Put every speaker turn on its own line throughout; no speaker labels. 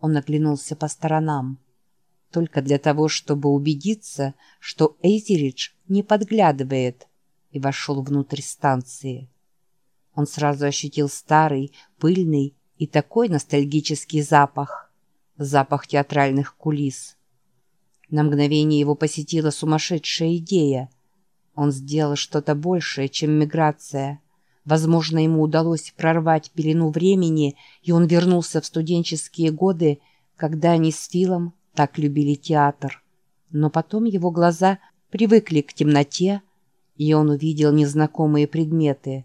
Он оглянулся по сторонам. Только для того, чтобы убедиться, что Эйзеридж не подглядывает, и вошел внутрь станции. Он сразу ощутил старый, пыльный и такой ностальгический запах. Запах театральных кулис. На мгновение его посетила сумасшедшая идея. Он сделал что-то большее, чем миграция. Возможно, ему удалось прорвать пелену времени, и он вернулся в студенческие годы, когда они с Филом так любили театр. Но потом его глаза привыкли к темноте, и он увидел незнакомые предметы.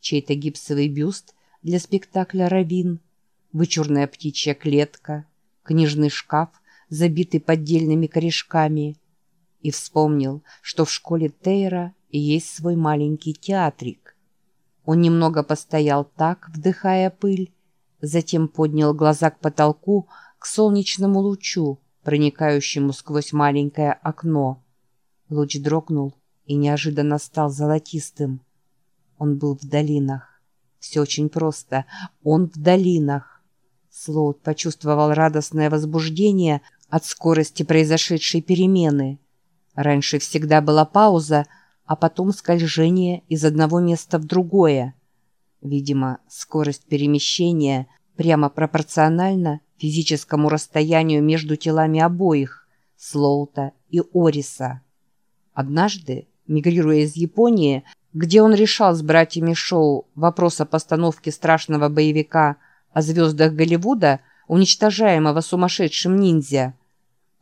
Чей-то гипсовый бюст для спектакля «Равин», вычурная птичья клетка, книжный шкаф, забитый поддельными корешками. И вспомнил, что в школе Тейра есть свой маленький театрик. Он немного постоял так, вдыхая пыль, затем поднял глаза к потолку, к солнечному лучу, проникающему сквозь маленькое окно. Луч дрогнул и неожиданно стал золотистым. Он был в долинах. Все очень просто. Он в долинах. Слоут почувствовал радостное возбуждение от скорости произошедшей перемены. Раньше всегда была пауза, а потом скольжение из одного места в другое. Видимо, скорость перемещения прямо пропорциональна физическому расстоянию между телами обоих, Слоута и Ориса. Однажды, мигрируя из Японии, где он решал с братьями Шоу вопрос о постановке страшного боевика о звездах Голливуда, уничтожаемого сумасшедшим ниндзя.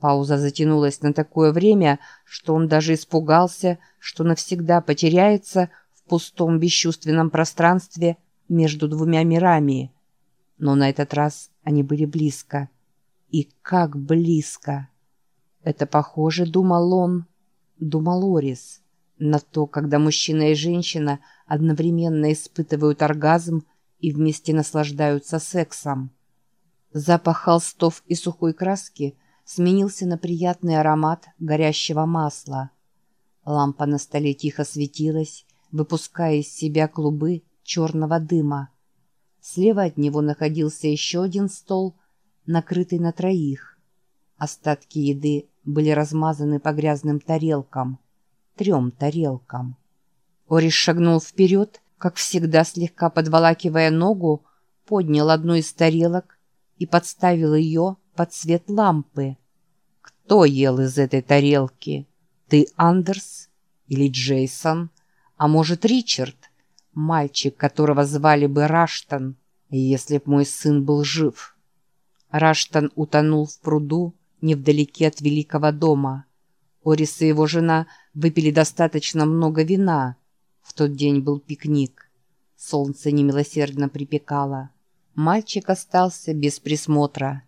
Пауза затянулась на такое время, что он даже испугался, что навсегда потеряется в пустом бесчувственном пространстве между двумя мирами. Но на этот раз они были близко. И как близко! Это похоже, думал он, думал Орис, на то, когда мужчина и женщина одновременно испытывают оргазм и вместе наслаждаются сексом. Запах холстов и сухой краски сменился на приятный аромат горящего масла. Лампа на столе тихо светилась, выпуская из себя клубы черного дыма. Слева от него находился еще один стол, накрытый на троих. Остатки еды были размазаны по грязным тарелкам. Трем тарелкам. Орис шагнул вперед, как всегда слегка подволакивая ногу, поднял одну из тарелок и подставил ее под свет лампы. «Кто ел из этой тарелки? Ты, Андерс? Или Джейсон? А может, Ричард?» мальчик, которого звали бы Раштан, если б мой сын был жив. Раштан утонул в пруду невдалеке от великого дома. Орис и его жена выпили достаточно много вина. В тот день был пикник. Солнце немилосердно припекало. Мальчик остался без присмотра.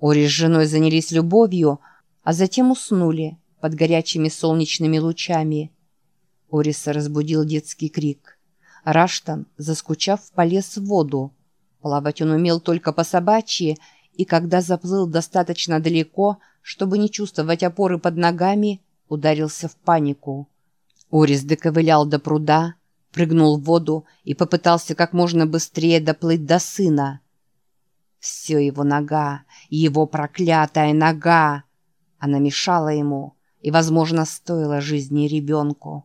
Орис с женой занялись любовью, а затем уснули под горячими солнечными лучами. Ориса разбудил детский крик. Раштан, заскучав, полез в воду. Плавать он умел только по собачьи, и когда заплыл достаточно далеко, чтобы не чувствовать опоры под ногами, ударился в панику. Орис доковылял до пруда, прыгнул в воду и попытался как можно быстрее доплыть до сына. Все его нога, его проклятая нога! Она мешала ему и, возможно, стоила жизни ребенку.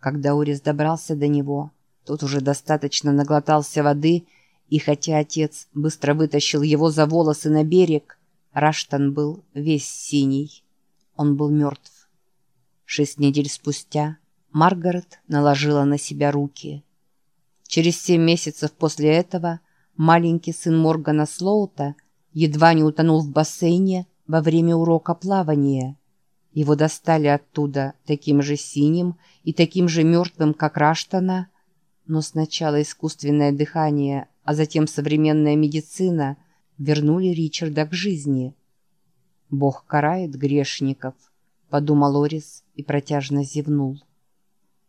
Когда Орис добрался до него, тот уже достаточно наглотался воды, и хотя отец быстро вытащил его за волосы на берег, Раштан был весь синий. Он был мертв. Шесть недель спустя Маргарет наложила на себя руки. Через семь месяцев после этого маленький сын Моргана Слоута едва не утонул в бассейне во время урока плавания. Его достали оттуда таким же синим и таким же мертвым, как Раштана, но сначала искусственное дыхание, а затем современная медицина вернули Ричарда к жизни. «Бог карает грешников», — подумал Орис и протяжно зевнул.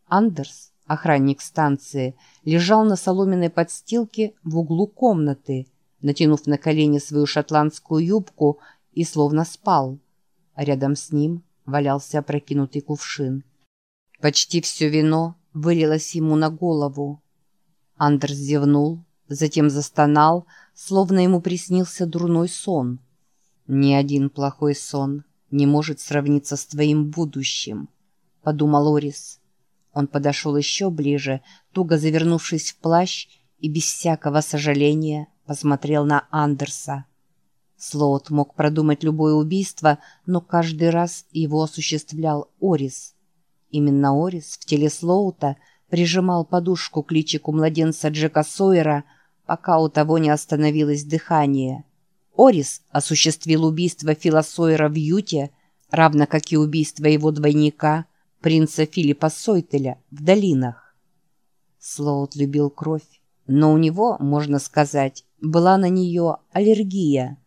Андерс, охранник станции, лежал на соломенной подстилке в углу комнаты, натянув на колени свою шотландскую юбку и словно спал. А рядом с ним валялся опрокинутый кувшин. Почти все вино вылилось ему на голову. Андерс зевнул, затем застонал, словно ему приснился дурной сон. «Ни один плохой сон не может сравниться с твоим будущим», — подумал Орис. Он подошел еще ближе, туго завернувшись в плащ, и без всякого сожаления посмотрел на Андерса. Слоут мог продумать любое убийство, но каждый раз его осуществлял Орис. Именно Орис в теле Слоута прижимал подушку к личику младенца Джека Сойера, пока у того не остановилось дыхание. Орис осуществил убийство Фила Сойера в Юте, равно как и убийство его двойника, принца Филиппа Сойтеля, в долинах. Слоут любил кровь, но у него, можно сказать, была на нее аллергия.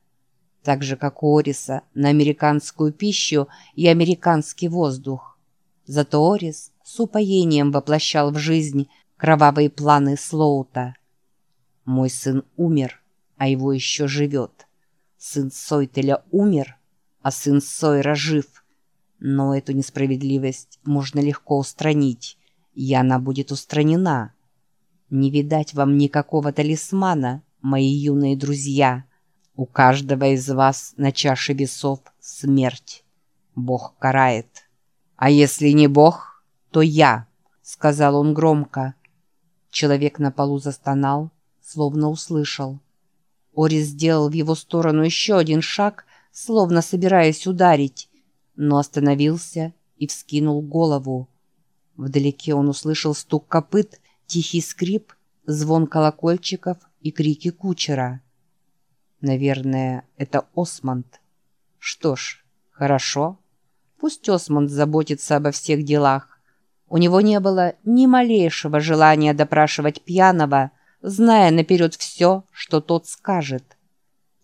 Так же, как у Ориса, на американскую пищу и американский воздух. Зато Орис с упоением воплощал в жизнь кровавые планы Слоута. «Мой сын умер, а его еще живет. Сын Сойтеля умер, а сын Сойра жив. Но эту несправедливость можно легко устранить, и она будет устранена. Не видать вам никакого талисмана, мои юные друзья». У каждого из вас на чаше весов смерть. Бог карает. А если не Бог, то я, сказал он громко. Человек на полу застонал, словно услышал. Орис сделал в его сторону еще один шаг, словно собираясь ударить, но остановился и вскинул голову. Вдалеке он услышал стук копыт, тихий скрип, звон колокольчиков и крики кучера. Наверное, это Осмонд. Что ж, хорошо. Пусть Осмонд заботится обо всех делах. У него не было ни малейшего желания допрашивать пьяного, зная наперед все, что тот скажет.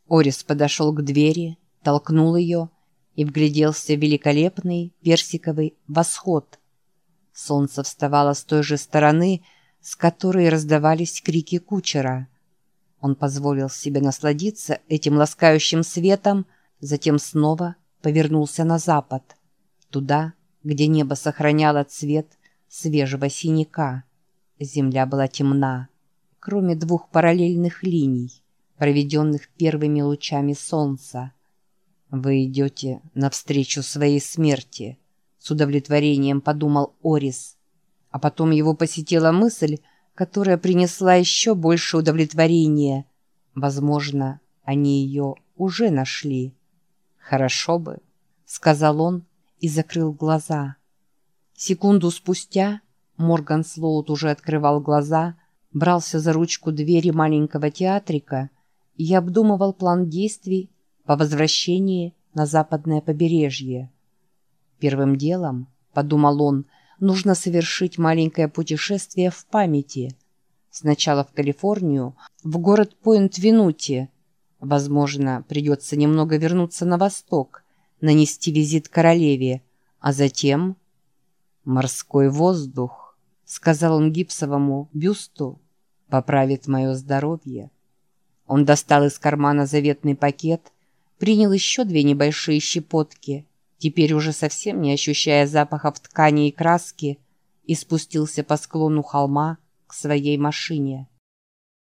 Орис подошел к двери, толкнул ее и вгляделся в великолепный персиковый восход. Солнце вставало с той же стороны, с которой раздавались крики кучера — он позволил себе насладиться этим ласкающим светом, затем снова повернулся на запад, туда, где небо сохраняло цвет свежего синяка. Земля была темна, кроме двух параллельных линий, проведенных первыми лучами солнца. «Вы идете навстречу своей смерти», — с удовлетворением подумал Орис. А потом его посетила мысль, которая принесла еще больше удовлетворения. Возможно, они ее уже нашли. «Хорошо бы», — сказал он и закрыл глаза. Секунду спустя Морган Слоут уже открывал глаза, брался за ручку двери маленького театрика и обдумывал план действий по возвращении на западное побережье. Первым делом, подумал он, — нужно совершить маленькое путешествие в памяти. Сначала в Калифорнию, в город Пойнт-Винути. Возможно, придется немного вернуться на восток, нанести визит королеве, а затем... «Морской воздух», — сказал он гипсовому бюсту, — «поправит мое здоровье». Он достал из кармана заветный пакет, принял еще две небольшие щепотки — теперь уже совсем не ощущая запахов ткани и краски, и спустился по склону холма к своей машине.